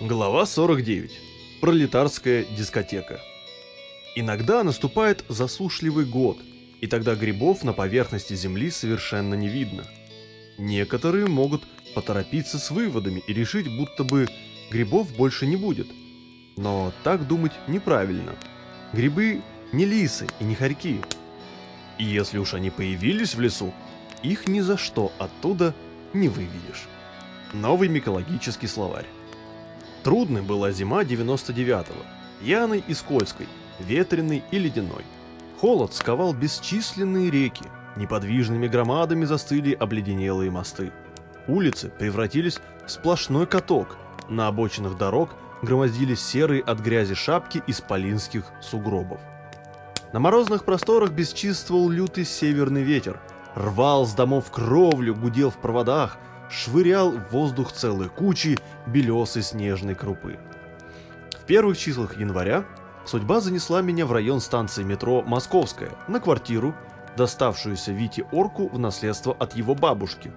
Глава 49. Пролетарская дискотека. Иногда наступает засушливый год, и тогда грибов на поверхности земли совершенно не видно. Некоторые могут поторопиться с выводами и решить, будто бы грибов больше не будет. Но так думать неправильно. Грибы не лисы и не хорьки. И если уж они появились в лесу, их ни за что оттуда не выведешь. Новый микологический словарь. Трудной была зима 99-го, яной и скользкой, ветреной и ледяной. Холод сковал бесчисленные реки, неподвижными громадами застыли обледенелые мосты. Улицы превратились в сплошной каток, на обочинах дорог громоздились серые от грязи шапки исполинских сугробов. На морозных просторах бесчинствовал лютый северный ветер, рвал с домов кровлю, гудел в проводах, швырял в воздух целые кучи белесой снежной крупы. В первых числах января судьба занесла меня в район станции метро «Московская» на квартиру, доставшуюся Вите Орку в наследство от его бабушки.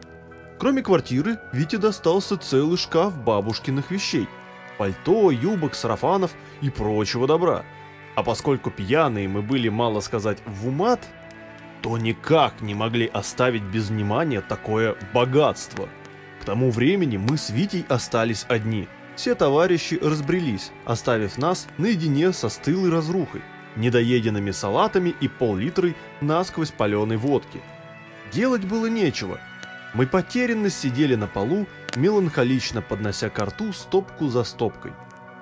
Кроме квартиры, Вите достался целый шкаф бабушкиных вещей – пальто, юбок, сарафанов и прочего добра. А поскольку пьяные мы были, мало сказать, в умат, то никак не могли оставить без внимания такое богатство – к тому времени мы с Витей остались одни. Все товарищи разбрелись, оставив нас наедине со стылой разрухой, недоеденными салатами и пол-литрой насквозь паленой водки. Делать было нечего. Мы потерянно сидели на полу, меланхолично поднося к рту стопку за стопкой.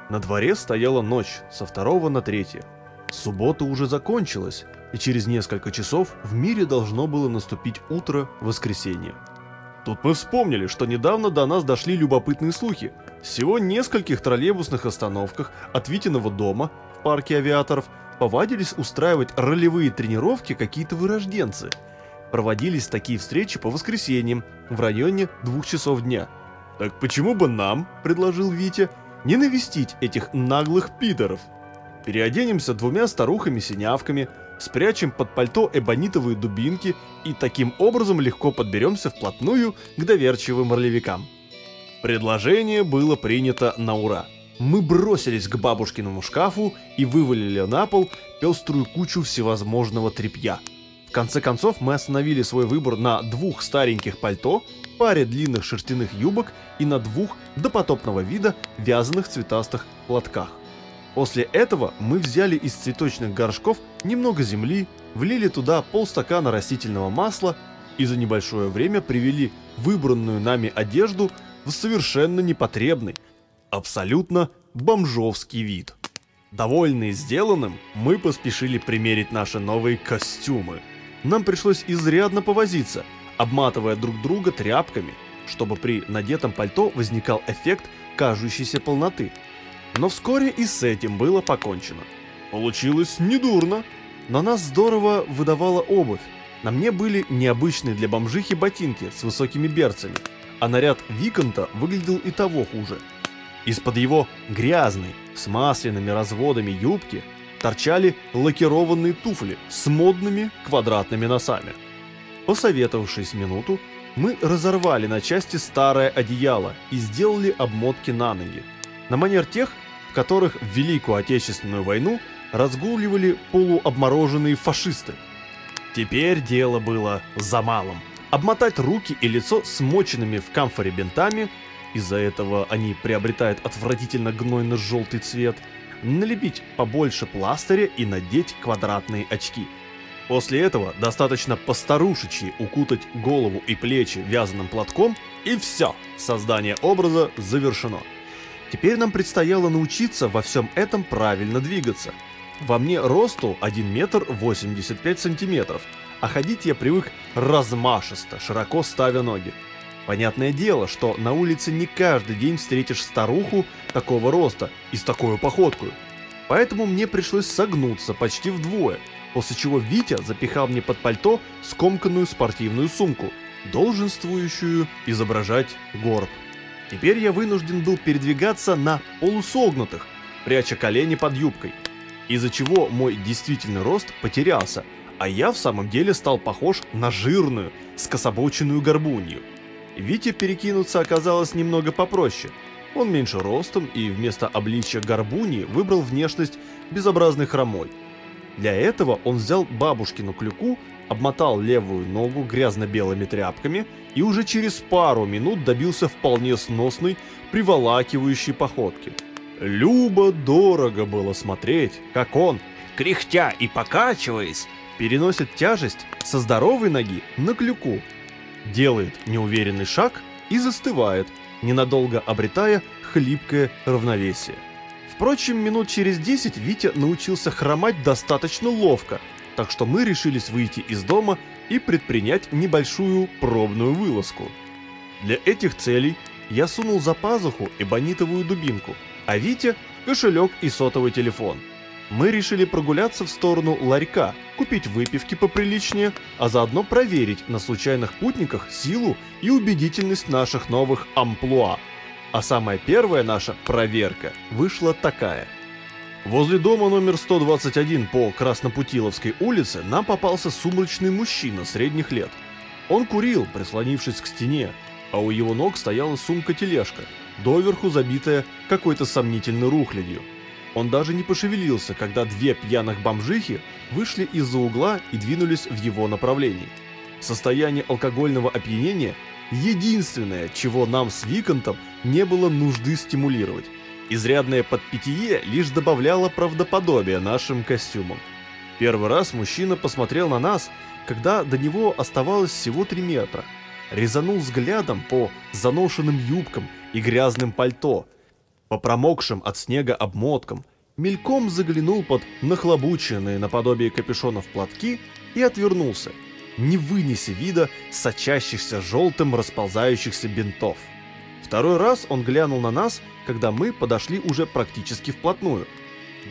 На дворе стояла ночь, со второго на третье. Суббота уже закончилась, и через несколько часов в мире должно было наступить утро воскресенья. Тут мы вспомнили, что недавно до нас дошли любопытные слухи. Всего нескольких троллейбусных остановках от Витиного дома в парке авиаторов повадились устраивать ролевые тренировки какие-то вырожденцы. Проводились такие встречи по воскресеньям в районе двух часов дня. «Так почему бы нам, — предложил Витя, — не навестить этих наглых пидоров? Переоденемся двумя старухами-синявками, спрячем под пальто эбонитовые дубинки и таким образом легко подберемся вплотную к доверчивым ролевикам. Предложение было принято на ура. Мы бросились к бабушкиному шкафу и вывалили на пол пеструю кучу всевозможного тряпья. В конце концов мы остановили свой выбор на двух стареньких пальто, паре длинных шерстяных юбок и на двух допотопного вида вязаных цветастых платках. После этого мы взяли из цветочных горшков немного земли, влили туда полстакана растительного масла и за небольшое время привели выбранную нами одежду в совершенно непотребный, абсолютно бомжовский вид. Довольные сделанным, мы поспешили примерить наши новые костюмы. Нам пришлось изрядно повозиться, обматывая друг друга тряпками, чтобы при надетом пальто возникал эффект кажущейся полноты – но вскоре и с этим было покончено. Получилось недурно, но нас здорово выдавала обувь. На мне были необычные для бомжихи ботинки с высокими берцами, а наряд Виконта выглядел и того хуже. Из-под его грязной, с масляными разводами юбки торчали лакированные туфли с модными квадратными носами. Посоветовавшись минуту, мы разорвали на части старое одеяло и сделали обмотки на ноги. На манер тех, которых в Великую Отечественную войну разгуливали полуобмороженные фашисты. Теперь дело было за малым. Обмотать руки и лицо смоченными в камфоре бинтами, из-за этого они приобретают отвратительно гнойно-желтый цвет, налепить побольше пластыря и надеть квадратные очки. После этого достаточно постарушечьи укутать голову и плечи вязаным платком, и все, создание образа завершено. Теперь нам предстояло научиться во всем этом правильно двигаться. Во мне росту 1 метр 85 сантиметров, а ходить я привык размашисто, широко ставя ноги. Понятное дело, что на улице не каждый день встретишь старуху такого роста и с такой походкой. Поэтому мне пришлось согнуться почти вдвое, после чего Витя запихал мне под пальто скомканную спортивную сумку, долженствующую изображать горб. Теперь я вынужден был передвигаться на полусогнутых, пряча колени под юбкой, из-за чего мой действительный рост потерялся, а я в самом деле стал похож на жирную, скособоченную горбунью. Вите перекинуться оказалось немного попроще. Он меньше ростом и вместо обличия горбуни выбрал внешность безобразной хромой. Для этого он взял бабушкину клюку, обмотал левую ногу грязно-белыми тряпками и уже через пару минут добился вполне сносной, приволакивающей походки. Любо дорого было смотреть, как он, кряхтя и покачиваясь, переносит тяжесть со здоровой ноги на клюку, делает неуверенный шаг и застывает, ненадолго обретая хлипкое равновесие. Впрочем, минут через 10 Витя научился хромать достаточно ловко, так что мы решились выйти из дома и предпринять небольшую пробную вылазку. Для этих целей я сунул за пазуху эбонитовую дубинку, а Витя – кошелек и сотовый телефон. Мы решили прогуляться в сторону ларька, купить выпивки поприличнее, а заодно проверить на случайных путниках силу и убедительность наших новых амплуа. А самая первая наша проверка вышла такая. Возле дома номер 121 по Краснопутиловской улице нам попался сумрачный мужчина средних лет. Он курил, прислонившись к стене, а у его ног стояла сумка-тележка, доверху забитая какой-то сомнительной рухлядью. Он даже не пошевелился, когда две пьяных бомжихи вышли из-за угла и двинулись в его направлении. Состояние алкогольного опьянения – единственное, чего нам с Виконтом не было нужды стимулировать. Изрядное подпитие лишь добавляло правдоподобие нашим костюмам. Первый раз мужчина посмотрел на нас, когда до него оставалось всего 3 метра. Резанул взглядом по заношенным юбкам и грязным пальто, по промокшим от снега обмоткам, мельком заглянул под нахлобученные наподобие капюшонов платки и отвернулся, не вынеся вида сочащихся желтым расползающихся бинтов. Второй раз он глянул на нас, когда мы подошли уже практически вплотную.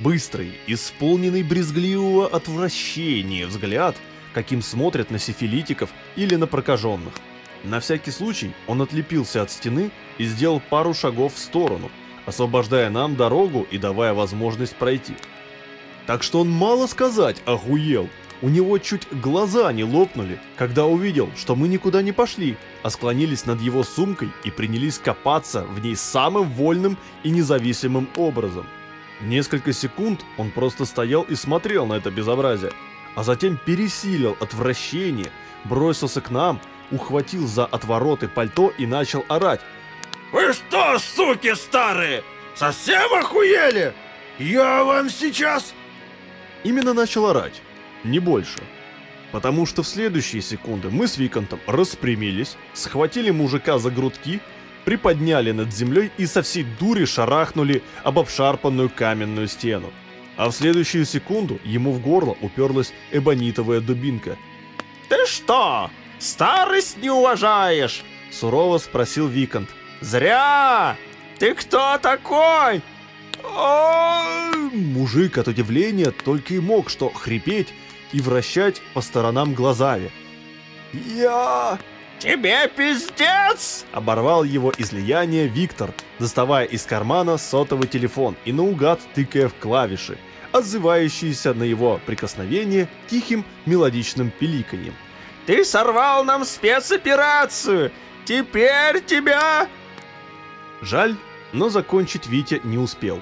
Быстрый, исполненный брезгливого отвращения взгляд, каким смотрят на сифилитиков или на прокаженных. На всякий случай он отлепился от стены и сделал пару шагов в сторону, освобождая нам дорогу и давая возможность пройти. Так что он мало сказать охуел. У него чуть глаза не лопнули, когда увидел, что мы никуда не пошли, а склонились над его сумкой и принялись копаться в ней самым вольным и независимым образом. Несколько секунд он просто стоял и смотрел на это безобразие, а затем пересилил отвращение, бросился к нам, ухватил за отвороты пальто и начал орать. «Вы что, суки старые, совсем охуели? Я вам сейчас...» Именно начал орать не больше. Потому что в следующие секунды мы с Виконтом распрямились, схватили мужика за грудки, приподняли над землей и со всей дури шарахнули об обшарпанную каменную стену. А в следующую секунду ему в горло уперлась эбонитовая дубинка. «Ты что, старость не уважаешь?» — сурово спросил Виконт. «Зря! Ты кто такой?» Мужик от удивления только и мог что хрипеть и вращать по сторонам глазами. «Я...» «Тебе пиздец!» Оборвал его излияние Виктор, доставая из кармана сотовый телефон и наугад тыкая в клавиши, отзывающиеся на его прикосновение тихим мелодичным пиликаньем. «Ты сорвал нам спецоперацию! Теперь тебя...» Жаль, но закончить Витя не успел.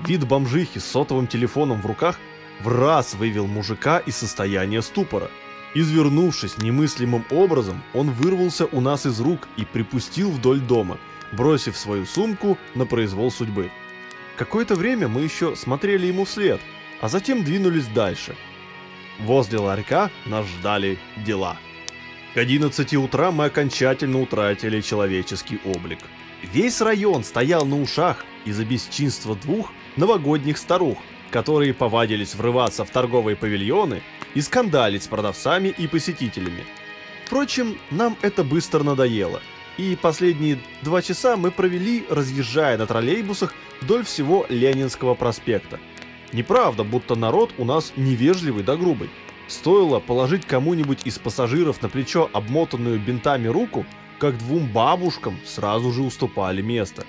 Вид бомжихи с сотовым телефоном в руках в раз вывел мужика из состояния ступора. Извернувшись немыслимым образом, он вырвался у нас из рук и припустил вдоль дома, бросив свою сумку на произвол судьбы. Какое-то время мы еще смотрели ему вслед, а затем двинулись дальше. Возле ларька нас ждали дела. К 11 утра мы окончательно утратили человеческий облик. Весь район стоял на ушах из-за бесчинства двух новогодних старух, которые повадились врываться в торговые павильоны и скандалить с продавцами и посетителями. Впрочем, нам это быстро надоело, и последние два часа мы провели, разъезжая на троллейбусах вдоль всего Ленинского проспекта. Неправда, будто народ у нас невежливый да грубый. Стоило положить кому-нибудь из пассажиров на плечо обмотанную бинтами руку, как двум бабушкам сразу же уступали место.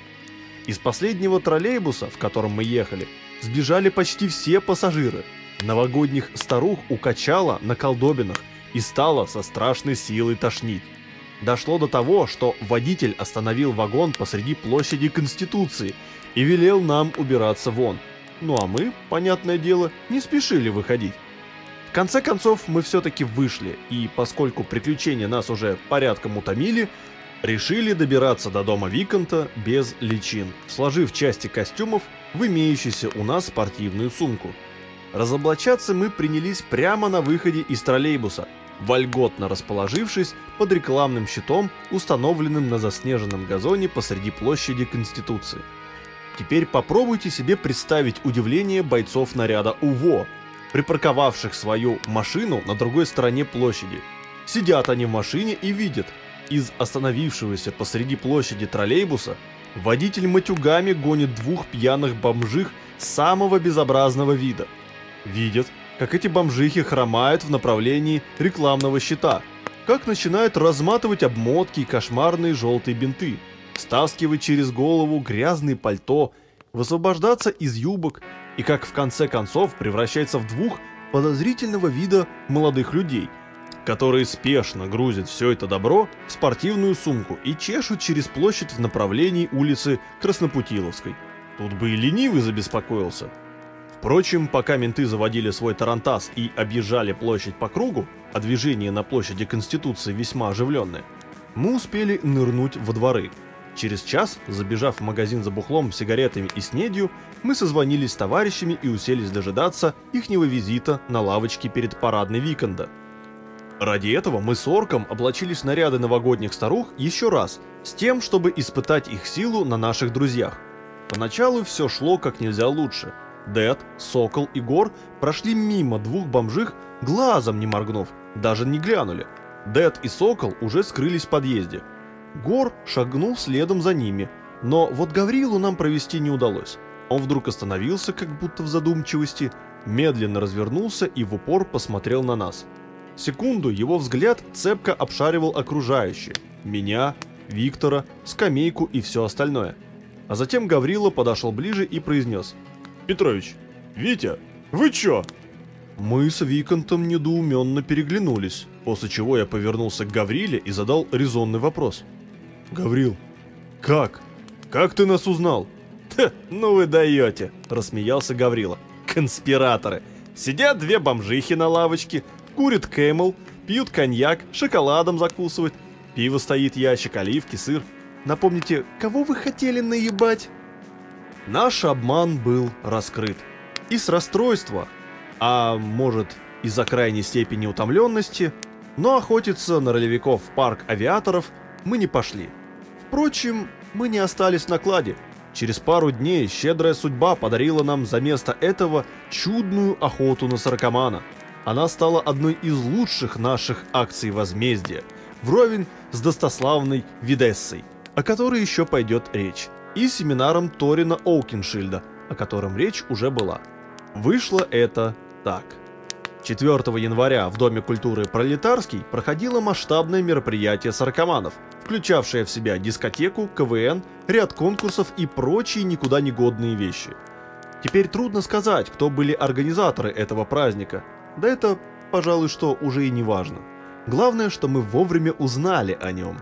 Из последнего троллейбуса, в котором мы ехали, сбежали почти все пассажиры. Новогодних старух укачало на колдобинах и стало со страшной силой тошнить. Дошло до того, что водитель остановил вагон посреди площади Конституции и велел нам убираться вон. Ну а мы, понятное дело, не спешили выходить. В конце концов, мы все-таки вышли, и поскольку приключения нас уже порядком утомили, решили добираться до дома Виконта без личин, сложив части костюмов в имеющуюся у нас спортивную сумку. Разоблачаться мы принялись прямо на выходе из троллейбуса, вольготно расположившись под рекламным щитом, установленным на заснеженном газоне посреди площади Конституции. Теперь попробуйте себе представить удивление бойцов наряда УВО, припарковавших свою машину на другой стороне площади. Сидят они в машине и видят, из остановившегося посреди площади троллейбуса водитель матюгами гонит двух пьяных бомжих самого безобразного вида. Видят, как эти бомжихи хромают в направлении рекламного щита, как начинают разматывать обмотки и кошмарные желтые бинты, стаскивать через голову грязные пальто, высвобождаться из юбок и как в конце концов превращается в двух подозрительного вида молодых людей, которые спешно грузят все это добро в спортивную сумку и чешут через площадь в направлении улицы Краснопутиловской. Тут бы и ленивый забеспокоился. Впрочем, пока менты заводили свой тарантас и объезжали площадь по кругу, а движение на площади Конституции весьма оживленное, мы успели нырнуть во дворы – Через час, забежав в магазин за бухлом, сигаретами и снедью, мы созвонились с товарищами и уселись дожидаться ихнего визита на лавочке перед парадной Виконда. Ради этого мы с Орком облачились в наряды новогодних старух еще раз, с тем, чтобы испытать их силу на наших друзьях. Поначалу все шло как нельзя лучше. Дед, Сокол и Гор прошли мимо двух бомжих, глазом не моргнув, даже не глянули. Дед и Сокол уже скрылись в подъезде – Гор шагнул следом за ними, но вот Гаврилу нам провести не удалось. Он вдруг остановился, как будто в задумчивости, медленно развернулся и в упор посмотрел на нас. Секунду его взгляд цепко обшаривал окружающее. Меня, Виктора, скамейку и все остальное. А затем Гаврила подошел ближе и произнес. «Петрович, Витя, вы чё?» Мы с Виконтом недоуменно переглянулись, после чего я повернулся к Гавриле и задал резонный вопрос. Гаврил, как? Как ты нас узнал? Ха, ну вы даете, рассмеялся Гаврила. Конспираторы. Сидят две бомжихи на лавочке, курят кэмл, пьют коньяк, шоколадом закусывают. Пиво стоит, ящик, оливки, сыр. Напомните, кого вы хотели наебать? Наш обман был раскрыт. И с расстройства, а может из-за крайней степени утомленности, но охотиться на ролевиков в парк авиаторов мы не пошли. Впрочем, мы не остались на кладе. Через пару дней щедрая судьба подарила нам за место этого чудную охоту на сорокомана. Она стала одной из лучших наших акций возмездия, вровень с достославной Видессой, о которой еще пойдет речь, и семинаром Торина Оукиншильда, о котором речь уже была. Вышло это так. 4 января в Доме культуры «Пролетарский» проходило масштабное мероприятие саркоманов, включавшее в себя дискотеку, КВН, ряд конкурсов и прочие никуда не годные вещи. Теперь трудно сказать, кто были организаторы этого праздника, да это, пожалуй, что уже и не важно. Главное, что мы вовремя узнали о нем.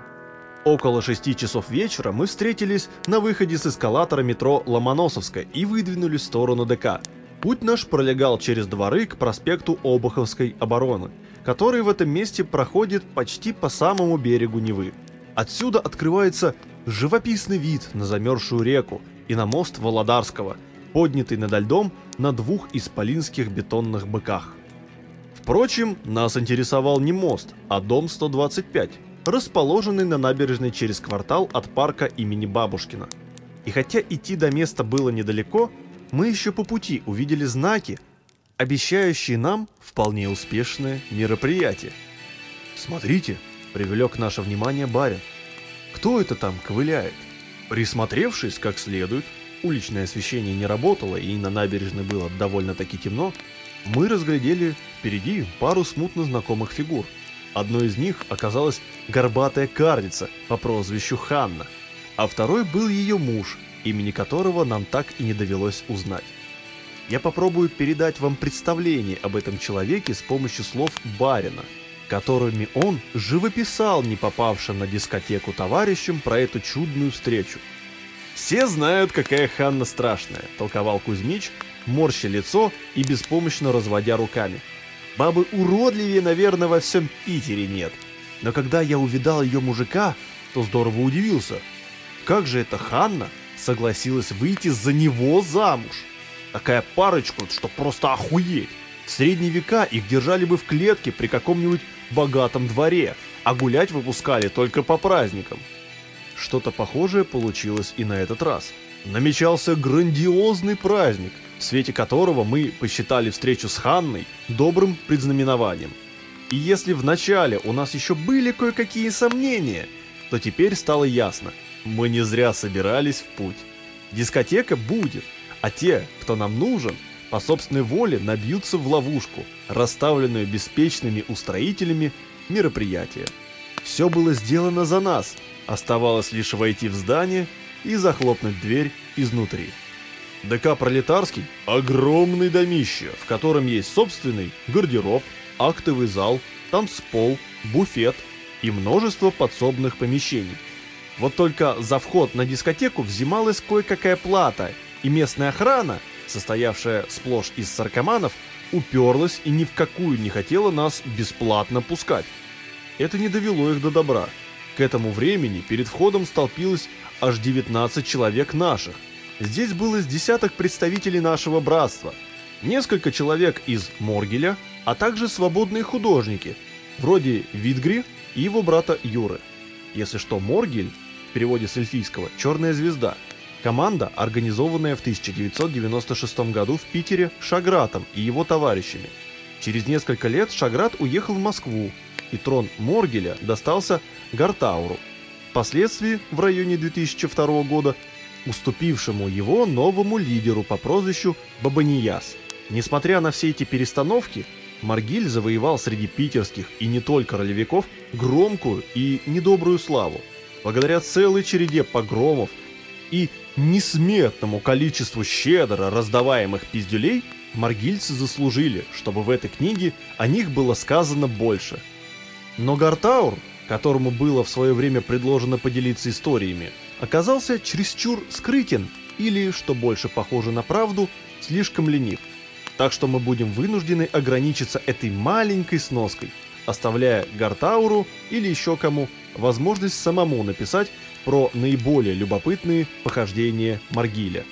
Около 6 часов вечера мы встретились на выходе с эскалатора метро Ломоносовская и выдвинулись в сторону ДК – Путь наш пролегал через дворы к проспекту Обуховской обороны, который в этом месте проходит почти по самому берегу Невы. Отсюда открывается живописный вид на замерзшую реку и на мост Володарского, поднятый над льдом на двух исполинских бетонных быках. Впрочем, нас интересовал не мост, а дом 125, расположенный на набережной через квартал от парка имени Бабушкина. И хотя идти до места было недалеко, мы еще по пути увидели знаки, обещающие нам вполне успешное мероприятие. «Смотрите!» – привлек наше внимание барин. «Кто это там ковыляет?» Присмотревшись как следует, уличное освещение не работало и на набережной было довольно-таки темно, мы разглядели впереди пару смутно знакомых фигур. Одной из них оказалась горбатая карлица по прозвищу Ханна, а второй был ее муж – имени которого нам так и не довелось узнать. Я попробую передать вам представление об этом человеке с помощью слов барина, которыми он живописал не попавшим на дискотеку товарищам про эту чудную встречу. «Все знают, какая Ханна страшная», — толковал Кузьмич, морща лицо и беспомощно разводя руками. «Бабы уродливее, наверное, во всем Питере нет. Но когда я увидал ее мужика, то здорово удивился. Как же эта Ханна согласилась выйти за него замуж? Такая парочка, что просто охуеть. В средние века их держали бы в клетке при каком-нибудь богатом дворе, а гулять выпускали только по праздникам. Что-то похожее получилось и на этот раз. Намечался грандиозный праздник, в свете которого мы посчитали встречу с Ханной добрым предзнаменованием. И если вначале у нас еще были кое-какие сомнения, то теперь стало ясно, мы не зря собирались в путь. Дискотека будет, а те, кто нам нужен, по собственной воле набьются в ловушку, расставленную беспечными устроителями мероприятия. Все было сделано за нас, оставалось лишь войти в здание и захлопнуть дверь изнутри. ДК «Пролетарский» – огромный домище, в котором есть собственный гардероб, актовый зал, танцпол, буфет и множество подсобных помещений. Вот только за вход на дискотеку взималась кое-какая плата, и местная охрана, состоявшая сплошь из саркоманов, уперлась и ни в какую не хотела нас бесплатно пускать. Это не довело их до добра. К этому времени перед входом столпилось аж 19 человек наших. Здесь было с десяток представителей нашего братства, несколько человек из Моргеля, а также свободные художники, вроде Витгри и его брата Юры. Если что, Моргель, в переводе с эльфийского, «черная звезда», команда, организованная в 1996 году в Питере Шагратом и его товарищами. Через несколько лет Шаграт уехал в Москву, и трон Моргеля достался Гартауру. Впоследствии, в районе 2002 года, уступившему его новому лидеру по прозвищу Бабанияс. Несмотря на все эти перестановки, Маргиль завоевал среди питерских и не только ролевиков громкую и недобрую славу. Благодаря целой череде погромов и несметному количеству щедро раздаваемых пиздюлей, маргильцы заслужили, чтобы в этой книге о них было сказано больше. Но Гартаур, которому было в свое время предложено поделиться историями, оказался чересчур скрытен или, что больше похоже на правду, слишком ленив. Так что мы будем вынуждены ограничиться этой маленькой сноской, оставляя Гартауру или еще кому возможность самому написать про наиболее любопытные похождения Маргиля.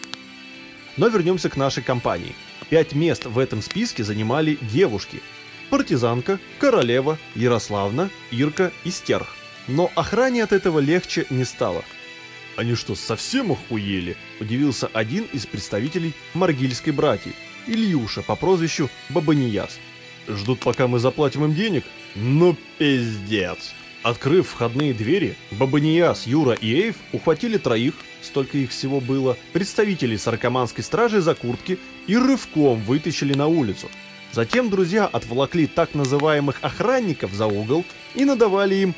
Но вернемся к нашей компании. Пять мест в этом списке занимали девушки. Партизанка, Королева, Ярославна, Ирка и Стерх. Но охране от этого легче не стало. «Они что, совсем охуели?» – удивился один из представителей Маргильской братьи, Ильюша по прозвищу Бабанияс. «Ждут, пока мы заплатим им денег? Ну пиздец!» Открыв входные двери, Бабанияс, Юра и Эйв ухватили троих, столько их всего было, представителей саркоманской стражи за куртки и рывком вытащили на улицу. Затем друзья отволокли так называемых охранников за угол и надавали им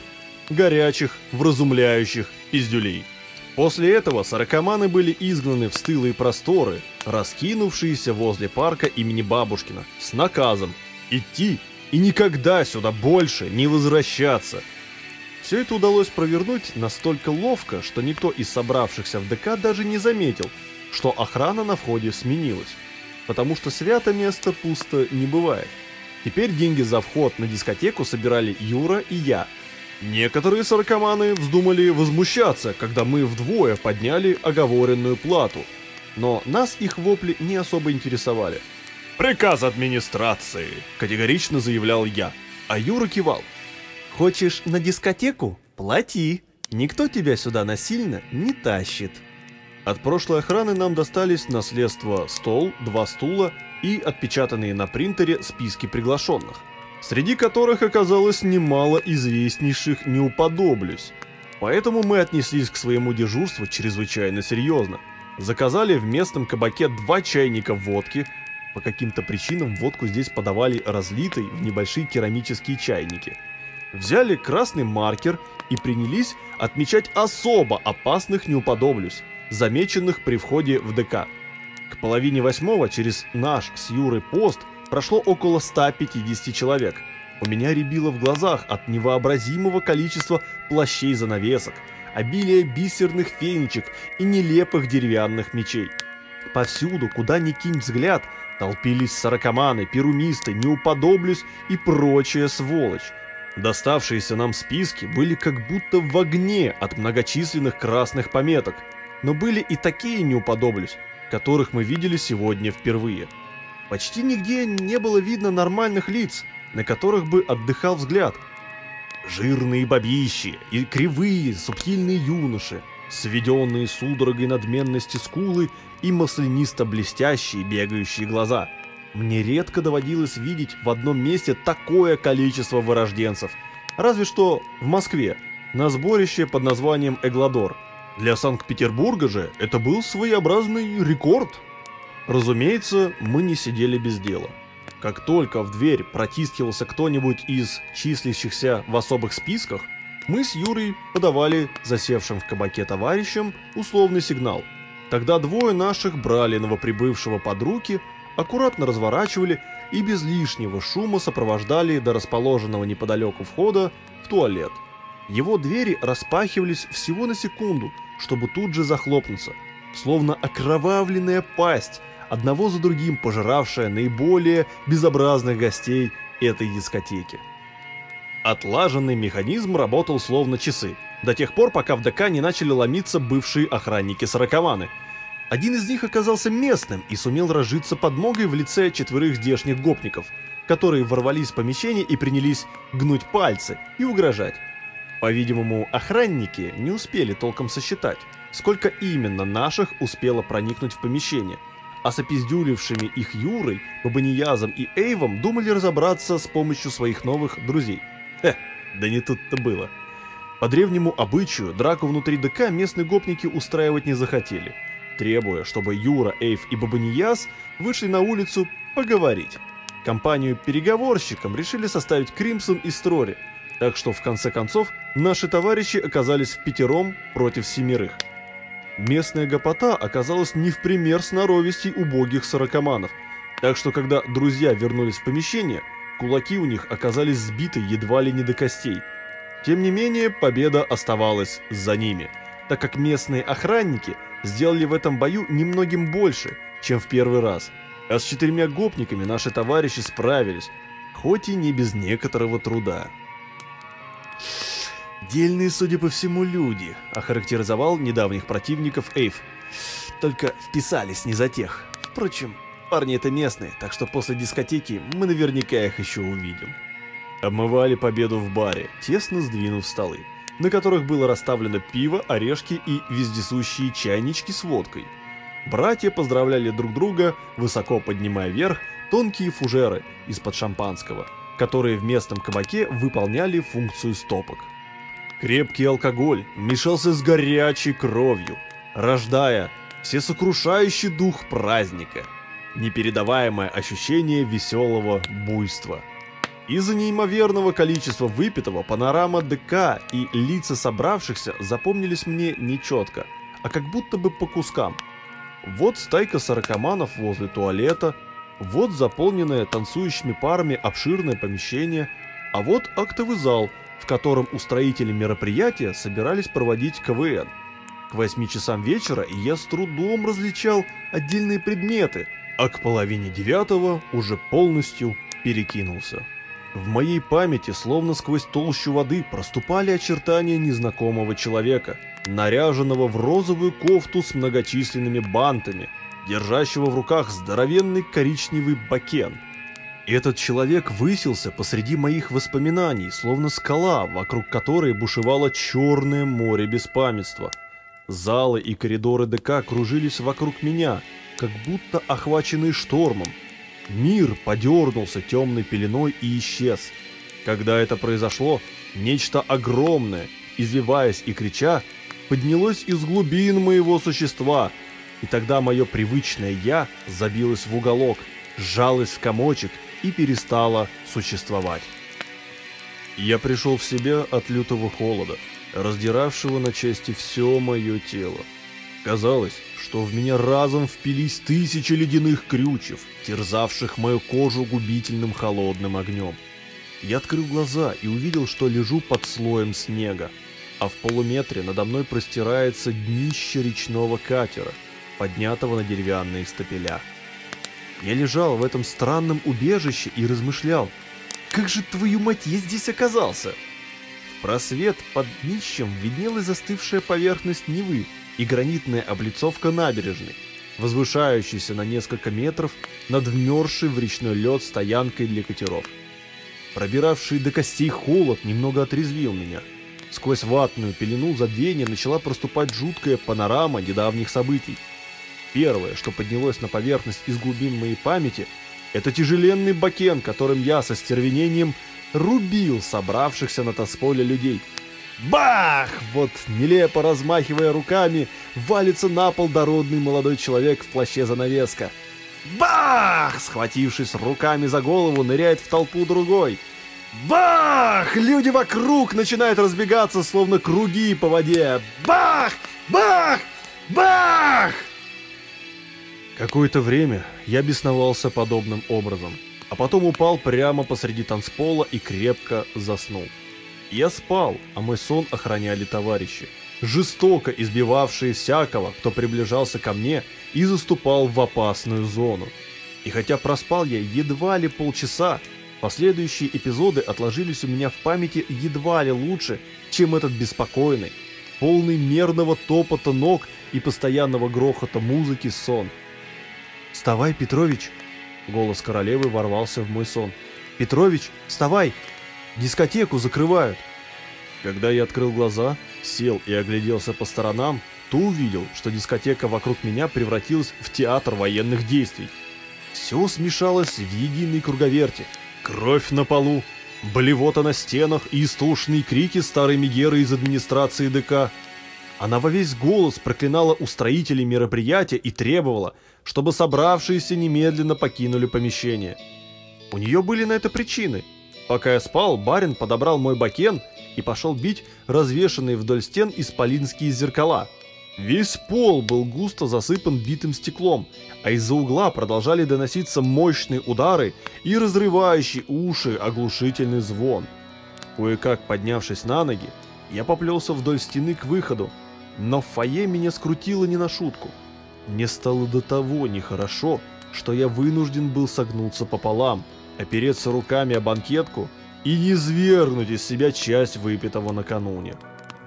горячих, вразумляющих пиздюлей. После этого сорокоманы были изгнаны в стылые просторы, раскинувшиеся возле парка имени Бабушкина, с наказом идти и никогда сюда больше не возвращаться – все это удалось провернуть настолько ловко, что никто из собравшихся в ДК даже не заметил, что охрана на входе сменилась. Потому что свято место пусто не бывает. Теперь деньги за вход на дискотеку собирали Юра и я. Некоторые сорокоманы вздумали возмущаться, когда мы вдвое подняли оговоренную плату. Но нас их вопли не особо интересовали. «Приказ администрации!» – категорично заявлял я. А Юра кивал. Хочешь на дискотеку? Плати. Никто тебя сюда насильно не тащит. От прошлой охраны нам достались наследство стол, два стула и отпечатанные на принтере списки приглашенных, среди которых оказалось немало известнейших «не уподоблюсь». Поэтому мы отнеслись к своему дежурству чрезвычайно серьезно. Заказали в местном кабаке два чайника водки. По каким-то причинам водку здесь подавали разлитой в небольшие керамические чайники – взяли красный маркер и принялись отмечать особо опасных неуподоблюсь, замеченных при входе в ДК. К половине восьмого через наш с Юрой пост прошло около 150 человек. У меня рябило в глазах от невообразимого количества плащей-занавесок, обилия бисерных фенечек и нелепых деревянных мечей. Повсюду, куда ни кинь взгляд, толпились сорокоманы, перумисты, неуподоблюсь и прочая сволочь. Доставшиеся нам списки были как будто в огне от многочисленных красных пометок, но были и такие неуподоблюсь, которых мы видели сегодня впервые. Почти нигде не было видно нормальных лиц, на которых бы отдыхал взгляд. Жирные бабищи и кривые, субтильные юноши, сведенные судорогой надменности скулы и маслянисто-блестящие бегающие глаза. Мне редко доводилось видеть в одном месте такое количество вырожденцев. Разве что в Москве, на сборище под названием Эгладор. Для Санкт-Петербурга же это был своеобразный рекорд. Разумеется, мы не сидели без дела. Как только в дверь протискивался кто-нибудь из числящихся в особых списках, мы с Юрой подавали засевшим в кабаке товарищам условный сигнал. Тогда двое наших брали новоприбывшего под руки, аккуратно разворачивали и без лишнего шума сопровождали до расположенного неподалеку входа в туалет. Его двери распахивались всего на секунду, чтобы тут же захлопнуться, словно окровавленная пасть, одного за другим пожиравшая наиболее безобразных гостей этой дискотеки. Отлаженный механизм работал словно часы, до тех пор, пока в ДК не начали ломиться бывшие охранники сорокованы. Один из них оказался местным и сумел разжиться подмогой в лице четверых здешних гопников, которые ворвались в помещение и принялись гнуть пальцы и угрожать. По-видимому, охранники не успели толком сосчитать, сколько именно наших успело проникнуть в помещение, а с опиздюлившими их Юрой, Бабаниязом и Эйвом думали разобраться с помощью своих новых друзей. Э, да не тут-то было. По древнему обычаю драку внутри ДК местные гопники устраивать не захотели, требуя, чтобы Юра, Эйв и Бабанияз вышли на улицу поговорить. Компанию переговорщикам решили составить Кримсон и Строри, так что в конце концов наши товарищи оказались в пятером против семерых. Местная гопота оказалась не в пример сноровистей убогих сорокоманов, так что когда друзья вернулись в помещение, Кулаки у них оказались сбиты едва ли не до костей. Тем не менее, победа оставалась за ними, так как местные охранники сделали в этом бою немногим больше, чем в первый раз. А с четырьмя гопниками наши товарищи справились, хоть и не без некоторого труда. «Дельные, судя по всему, люди», — охарактеризовал недавних противников Эйв. «Только вписались не за тех. Впрочем, Парни это местные, так что после дискотеки мы наверняка их еще увидим. Обмывали победу в баре, тесно сдвинув столы, на которых было расставлено пиво, орешки и вездесущие чайнички с водкой. Братья поздравляли друг друга, высоко поднимая вверх тонкие фужеры из-под шампанского, которые в местном кабаке выполняли функцию стопок. Крепкий алкоголь мешался с горячей кровью, рождая всесокрушающий дух праздника – непередаваемое ощущение веселого буйства. Из-за неимоверного количества выпитого панорама ДК и лица собравшихся запомнились мне нечетко, а как будто бы по кускам. Вот стайка сорокоманов возле туалета, вот заполненное танцующими парами обширное помещение, а вот актовый зал, в котором устроители мероприятия собирались проводить КВН. К 8 часам вечера я с трудом различал отдельные предметы – а к половине девятого уже полностью перекинулся. В моей памяти, словно сквозь толщу воды, проступали очертания незнакомого человека, наряженного в розовую кофту с многочисленными бантами, держащего в руках здоровенный коричневый бакен. Этот человек высился посреди моих воспоминаний, словно скала, вокруг которой бушевало черное море беспамятства. Залы и коридоры ДК кружились вокруг меня – как будто охваченный штормом. Мир подернулся темной пеленой и исчез. Когда это произошло, нечто огромное, извиваясь и крича, поднялось из глубин моего существа, и тогда мое привычное «я» забилось в уголок, сжалось в комочек и перестало существовать. Я пришел в себя от лютого холода, раздиравшего на части все мое тело. Казалось, что в меня разом впились тысячи ледяных крючев, терзавших мою кожу губительным холодным огнем. Я открыл глаза и увидел, что лежу под слоем снега, а в полуметре надо мной простирается днище речного катера, поднятого на деревянные стапеля. Я лежал в этом странном убежище и размышлял, как же твою мать я здесь оказался? В просвет под днищем виднелась застывшая поверхность Невы и гранитная облицовка набережной, возвышающаяся на несколько метров над вмерзшей в речной лед стоянкой для катеров. Пробиравший до костей холод немного отрезвил меня. Сквозь ватную пелену забвения начала проступать жуткая панорама недавних событий. Первое, что поднялось на поверхность из глубин моей памяти, это тяжеленный бакен, которым я со стервенением рубил собравшихся на тосполе людей. Бах! Вот, нелепо размахивая руками, валится на пол дородный молодой человек в плаще занавеска. Бах! Схватившись руками за голову, ныряет в толпу другой. Бах! Люди вокруг начинают разбегаться, словно круги по воде. Бах! Бах! Бах! Какое-то время я бесновался подобным образом, а потом упал прямо посреди танцпола и крепко заснул. Я спал, а мой сон охраняли товарищи, жестоко избивавшие всякого, кто приближался ко мне и заступал в опасную зону. И хотя проспал я едва ли полчаса, последующие эпизоды отложились у меня в памяти едва ли лучше, чем этот беспокойный, полный мерного топота ног и постоянного грохота музыки сон. «Вставай, Петрович!» Голос королевы ворвался в мой сон. «Петрович, вставай! Дискотеку закрывают!» Когда я открыл глаза, сел и огляделся по сторонам, то увидел, что дискотека вокруг меня превратилась в театр военных действий. Все смешалось в единой круговерте. Кровь на полу, болевота на стенах и истошные крики старой Мегеры из администрации ДК. Она во весь голос проклинала устроителей мероприятия и требовала, чтобы собравшиеся немедленно покинули помещение. У нее были на это причины. Пока я спал, барин подобрал мой бакен и пошел бить развешанные вдоль стен исполинские зеркала. Весь пол был густо засыпан битым стеклом, а из-за угла продолжали доноситься мощные удары и разрывающий уши оглушительный звон. Кое-как поднявшись на ноги, я поплелся вдоль стены к выходу, но в фойе меня скрутило не на шутку. Мне стало до того нехорошо, что я вынужден был согнуться пополам, опереться руками о банкетку и не свергнуть из себя часть выпитого накануне.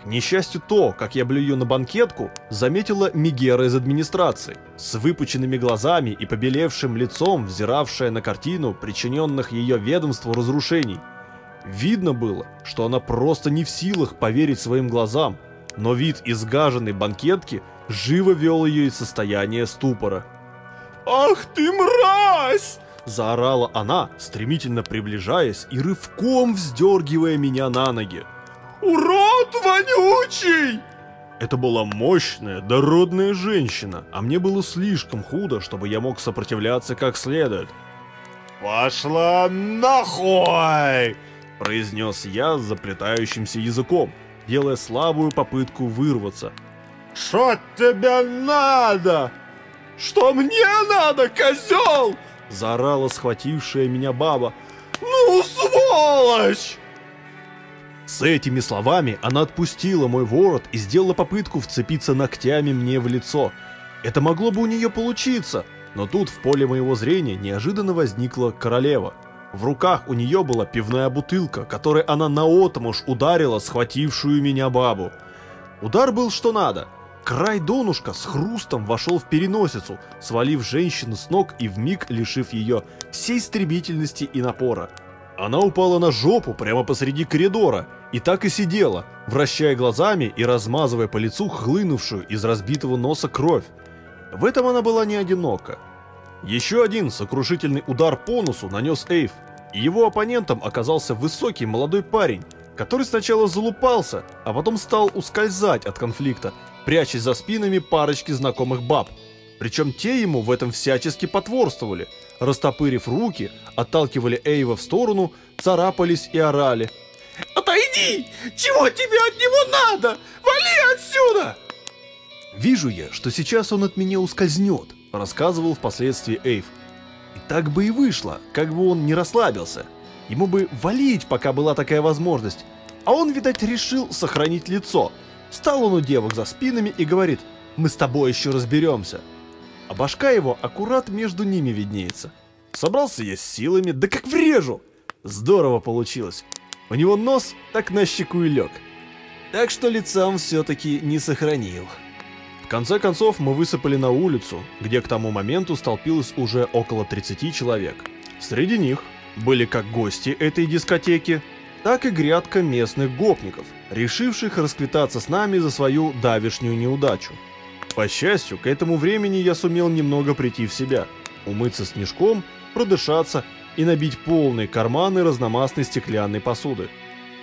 К несчастью то, как я блюю на банкетку, заметила Мигера из администрации, с выпученными глазами и побелевшим лицом, взиравшая на картину причиненных ее ведомству разрушений. Видно было, что она просто не в силах поверить своим глазам, но вид изгаженной банкетки живо вел ее из состояния ступора. «Ах ты мразь!» Заорала она, стремительно приближаясь и рывком вздергивая меня на ноги. «Урод вонючий!» Это была мощная, дородная женщина, а мне было слишком худо, чтобы я мог сопротивляться как следует. «Пошла нахуй!» – произнес я с заплетающимся языком, делая слабую попытку вырваться. «Что тебе надо?» «Что мне надо, козел?» Заорала схватившая меня баба. «Ну, сволочь!» С этими словами она отпустила мой ворот и сделала попытку вцепиться ногтями мне в лицо. Это могло бы у нее получиться, но тут в поле моего зрения неожиданно возникла королева. В руках у нее была пивная бутылка, которой она наотмашь ударила схватившую меня бабу. Удар был что надо – Край донушка с хрустом вошел в переносицу, свалив женщину с ног и вмиг лишив ее всей стремительности и напора. Она упала на жопу прямо посреди коридора и так и сидела, вращая глазами и размазывая по лицу хлынувшую из разбитого носа кровь. В этом она была не одинока. Еще один сокрушительный удар по носу нанес Эйв, и его оппонентом оказался высокий молодой парень, который сначала залупался, а потом стал ускользать от конфликта, прячась за спинами парочки знакомых баб. Причем те ему в этом всячески потворствовали, растопырив руки, отталкивали Эйва в сторону, царапались и орали. «Отойди! Чего тебе от него надо? Вали отсюда!» «Вижу я, что сейчас он от меня ускользнет», — рассказывал впоследствии Эйв. И так бы и вышло, как бы он не расслабился. Ему бы валить, пока была такая возможность. А он, видать, решил сохранить лицо. Встал он у девок за спинами и говорит, мы с тобой еще разберемся. А башка его аккурат между ними виднеется. Собрался я с силами, да как врежу! Здорово получилось. У него нос так на щеку и лег. Так что лица он все-таки не сохранил. В конце концов мы высыпали на улицу, где к тому моменту столпилось уже около 30 человек. Среди них были как гости этой дискотеки, так и грядка местных гопников, решивших расквитаться с нами за свою давишнюю неудачу. По счастью, к этому времени я сумел немного прийти в себя, умыться снежком, продышаться и набить полные карманы разномастной стеклянной посуды.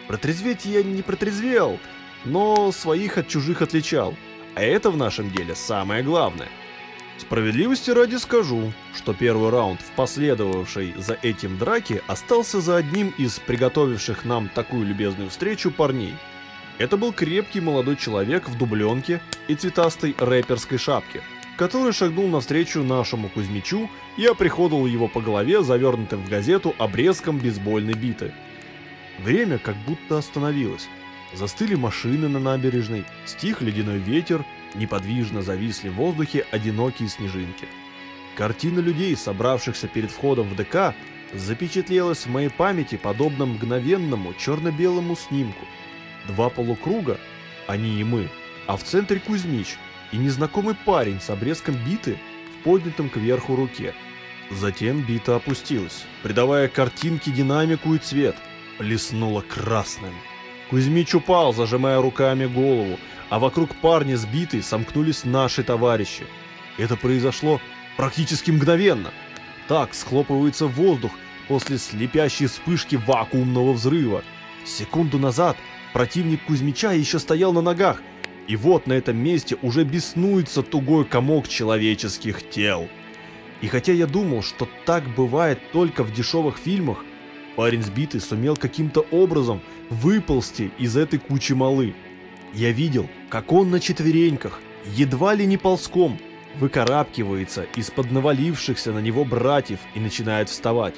Протрезветь я не протрезвел, но своих от чужих отличал, а это в нашем деле самое главное. Справедливости ради скажу, что первый раунд в последовавшей за этим драке остался за одним из приготовивших нам такую любезную встречу парней. Это был крепкий молодой человек в дубленке и цветастой рэперской шапке, который шагнул навстречу нашему Кузьмичу и оприходовал его по голове, завернутым в газету обрезком бейсбольной биты. Время как будто остановилось. Застыли машины на набережной, стих ледяной ветер, неподвижно зависли в воздухе одинокие снежинки. Картина людей, собравшихся перед входом в ДК, запечатлелась в моей памяти подобно мгновенному черно-белому снимку. Два полукруга, они и мы, а в центре Кузьмич и незнакомый парень с обрезком биты в поднятом кверху руке. Затем бита опустилась, придавая картинке динамику и цвет, блеснула красным. Кузьмич упал, зажимая руками голову, а вокруг парня сбитой сомкнулись наши товарищи. Это произошло практически мгновенно. Так схлопывается воздух после слепящей вспышки вакуумного взрыва. Секунду назад противник Кузьмича еще стоял на ногах, и вот на этом месте уже беснуется тугой комок человеческих тел. И хотя я думал, что так бывает только в дешевых фильмах, парень сбитый сумел каким-то образом выползти из этой кучи малы. Я видел, как он на четвереньках, едва ли не ползком, выкарабкивается из-под навалившихся на него братьев и начинает вставать.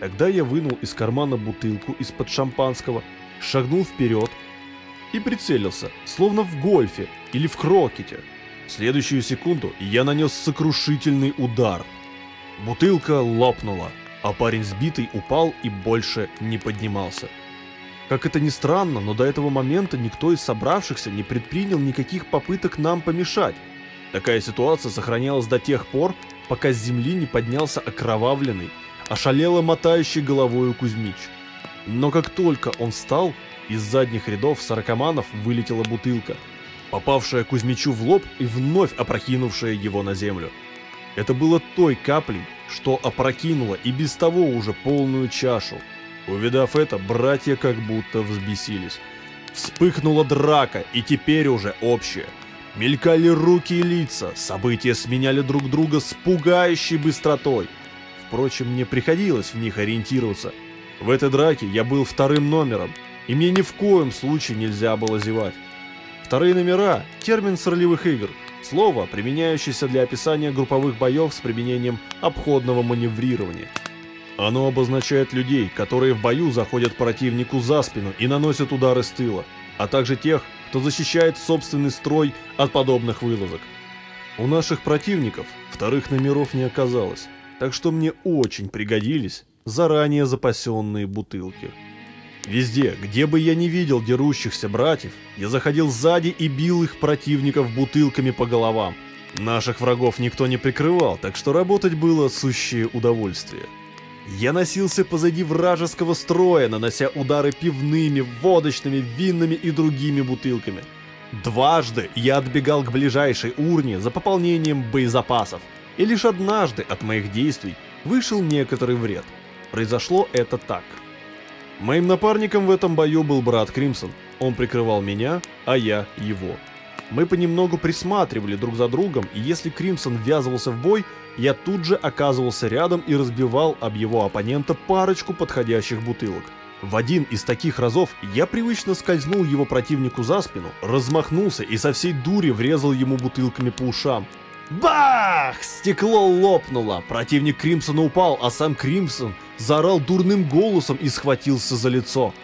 Тогда я вынул из кармана бутылку из-под шампанского, шагнул вперед и прицелился, словно в гольфе или в крокете. В следующую секунду я нанес сокрушительный удар. Бутылка лопнула, а парень сбитый упал и больше не поднимался. Как это ни странно, но до этого момента никто из собравшихся не предпринял никаких попыток нам помешать. Такая ситуация сохранялась до тех пор, пока с земли не поднялся окровавленный, ошалело мотающий головой Кузьмич. Но как только он встал, из задних рядов сорокоманов вылетела бутылка, попавшая Кузьмичу в лоб и вновь опрокинувшая его на землю. Это было той каплей, что опрокинуло и без того уже полную чашу. Увидав это, братья как будто взбесились. Вспыхнула драка, и теперь уже общая. Мелькали руки и лица, события сменяли друг друга с пугающей быстротой. Впрочем, мне приходилось в них ориентироваться. В этой драке я был вторым номером, и мне ни в коем случае нельзя было зевать. Вторые номера – термин с ролевых игр, слово, применяющееся для описания групповых боев с применением обходного маневрирования – оно обозначает людей, которые в бою заходят противнику за спину и наносят удары с тыла, а также тех, кто защищает собственный строй от подобных вылазок. У наших противников вторых номеров не оказалось, так что мне очень пригодились заранее запасенные бутылки. Везде, где бы я не видел дерущихся братьев, я заходил сзади и бил их противников бутылками по головам. Наших врагов никто не прикрывал, так что работать было сущее удовольствие. Я носился позади вражеского строя, нанося удары пивными, водочными, винными и другими бутылками. Дважды я отбегал к ближайшей урне за пополнением боезапасов, и лишь однажды от моих действий вышел некоторый вред. Произошло это так. Моим напарником в этом бою был брат Кримсон. Он прикрывал меня, а я его. Мы понемногу присматривали друг за другом, и если Кримсон ввязывался в бой, я тут же оказывался рядом и разбивал об его оппонента парочку подходящих бутылок. В один из таких разов я привычно скользнул его противнику за спину, размахнулся и со всей дури врезал ему бутылками по ушам. Бах! Стекло лопнуло, противник Кримсона упал, а сам Кримсон заорал дурным голосом и схватился за лицо.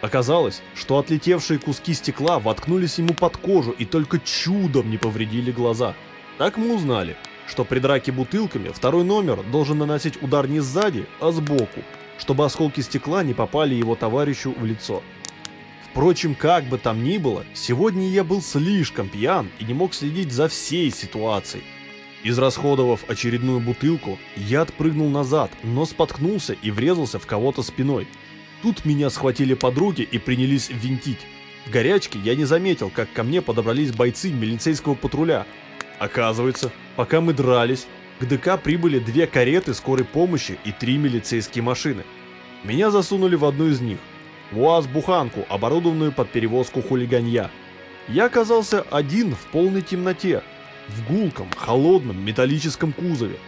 Оказалось, что отлетевшие куски стекла воткнулись ему под кожу и только чудом не повредили глаза. Так мы узнали, что при драке бутылками второй номер должен наносить удар не сзади, а сбоку, чтобы осколки стекла не попали его товарищу в лицо. Впрочем, как бы там ни было, сегодня я был слишком пьян и не мог следить за всей ситуацией. Израсходовав очередную бутылку, я отпрыгнул назад, но споткнулся и врезался в кого-то спиной. Тут меня схватили подруги и принялись винтить. В горячке я не заметил, как ко мне подобрались бойцы милицейского патруля. Оказывается, пока мы дрались, к ДК прибыли две кареты скорой помощи и три милицейские машины. Меня засунули в одну из них. УАЗ-буханку, оборудованную под перевозку хулиганья. Я оказался один в полной темноте, в гулком, холодном металлическом кузове.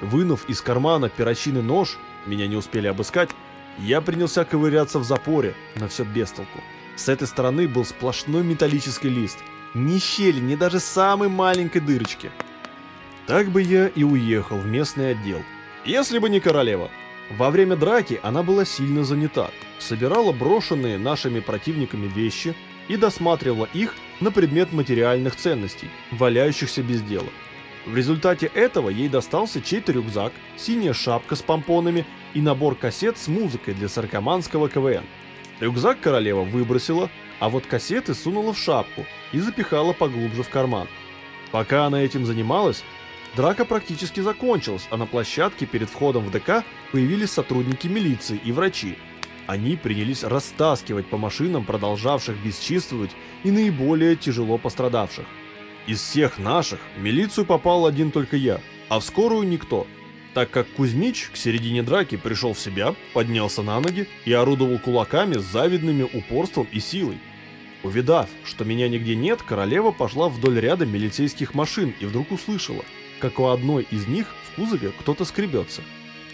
Вынув из кармана перочинный нож, меня не успели обыскать, я принялся ковыряться в запоре, но все без толку. С этой стороны был сплошной металлический лист. Ни щели, ни даже самой маленькой дырочки. Так бы я и уехал в местный отдел. Если бы не королева. Во время драки она была сильно занята. Собирала брошенные нашими противниками вещи и досматривала их на предмет материальных ценностей, валяющихся без дела. В результате этого ей достался чей-то рюкзак, синяя шапка с помпонами и набор кассет с музыкой для саркоманского КВН. Рюкзак королева выбросила, а вот кассеты сунула в шапку и запихала поглубже в карман. Пока она этим занималась, драка практически закончилась, а на площадке перед входом в ДК появились сотрудники милиции и врачи. Они принялись растаскивать по машинам продолжавших бесчинствовать и наиболее тяжело пострадавших. Из всех наших в милицию попал один только я, а в скорую никто – так как Кузьмич к середине драки пришел в себя, поднялся на ноги и орудовал кулаками с завидными упорством и силой. Увидав, что меня нигде нет, королева пошла вдоль ряда милицейских машин и вдруг услышала, как у одной из них в кузове кто-то скребется.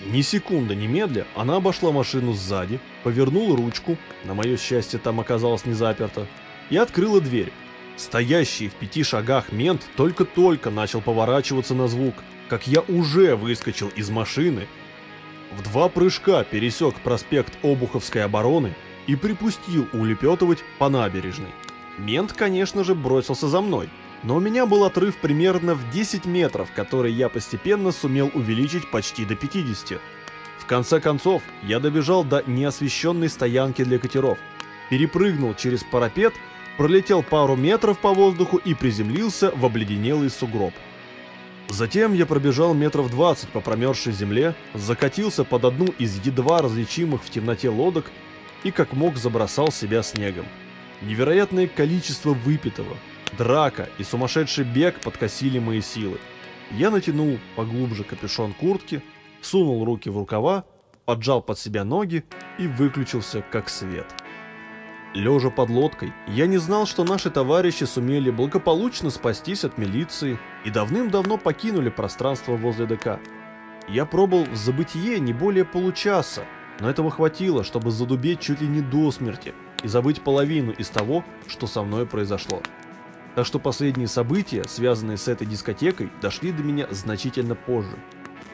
Ни секунды немедля она обошла машину сзади, повернула ручку, на мое счастье там оказалось не заперто, и открыла дверь. Стоящий в пяти шагах мент только-только начал поворачиваться на звук – как я уже выскочил из машины, в два прыжка пересек проспект Обуховской обороны и припустил улепетывать по набережной. Мент, конечно же, бросился за мной, но у меня был отрыв примерно в 10 метров, который я постепенно сумел увеличить почти до 50. В конце концов, я добежал до неосвещенной стоянки для катеров, перепрыгнул через парапет, пролетел пару метров по воздуху и приземлился в обледенелый сугроб. Затем я пробежал метров 20 по промерзшей земле, закатился под одну из едва различимых в темноте лодок и как мог забросал себя снегом. Невероятное количество выпитого, драка и сумасшедший бег подкосили мои силы. Я натянул поглубже капюшон куртки, сунул руки в рукава, поджал под себя ноги и выключился как свет. Лежа под лодкой, я не знал, что наши товарищи сумели благополучно спастись от милиции и давным-давно покинули пространство возле ДК. Я пробыл в забытие не более получаса, но этого хватило, чтобы задубеть чуть ли не до смерти и забыть половину из того, что со мной произошло. Так что последние события, связанные с этой дискотекой, дошли до меня значительно позже.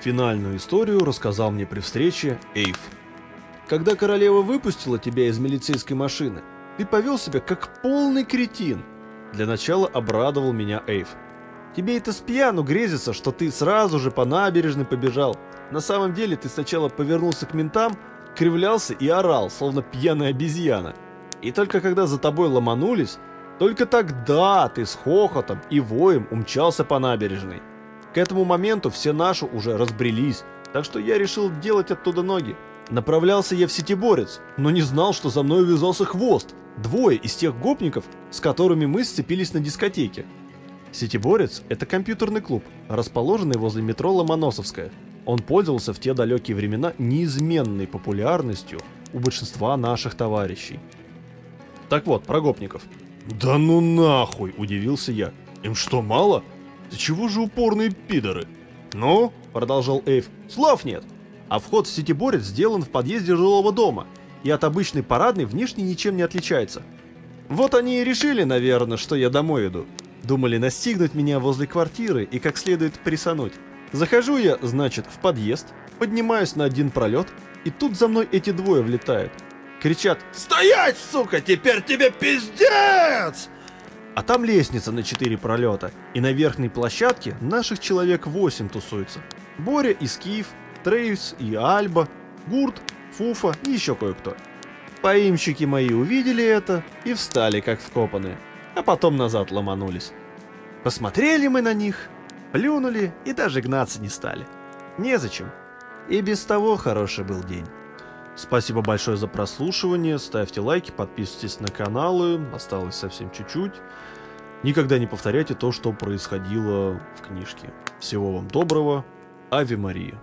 Финальную историю рассказал мне при встрече Эйв. Когда королева выпустила тебя из милицейской машины, ты повел себя как полный кретин. Для начала обрадовал меня Эйв. Тебе это с пьяну грезится, что ты сразу же по набережной побежал. На самом деле ты сначала повернулся к ментам, кривлялся и орал, словно пьяная обезьяна. И только когда за тобой ломанулись, только тогда ты с хохотом и воем умчался по набережной. К этому моменту все наши уже разбрелись, так что я решил делать оттуда ноги. Направлялся я в сетиборец, но не знал, что за мной увязался хвост. Двое из тех гопников, с которыми мы сцепились на дискотеке. Сетиборец – это компьютерный клуб, расположенный возле метро Ломоносовская. Он пользовался в те далекие времена неизменной популярностью у большинства наших товарищей. Так вот, про гопников. «Да ну нахуй!» – удивился я. «Им что, мало? Да чего же упорные пидоры?» «Ну?» – продолжал Эйв. «Слов нет!» А вход в сетиборец сделан в подъезде жилого дома и от обычной парадной внешне ничем не отличается. Вот они и решили, наверное, что я домой иду. Думали настигнуть меня возле квартиры и как следует присануть. Захожу я, значит, в подъезд, поднимаюсь на один пролет, и тут за мной эти двое влетают. Кричат «Стоять, сука, теперь тебе пиздец!» А там лестница на четыре пролета, и на верхней площадке наших человек восемь тусуется. Боря и Скиф, Трейвс и Альба, Гурт, Фуфа и еще кое-кто. Поимщики мои увидели это и встали как вкопанные, а потом назад ломанулись. Посмотрели мы на них, плюнули и даже гнаться не стали. Незачем. И без того хороший был день. Спасибо большое за прослушивание, ставьте лайки, подписывайтесь на каналы, осталось совсем чуть-чуть. Никогда не повторяйте то, что происходило в книжке. Всего вам доброго, Ави Мария.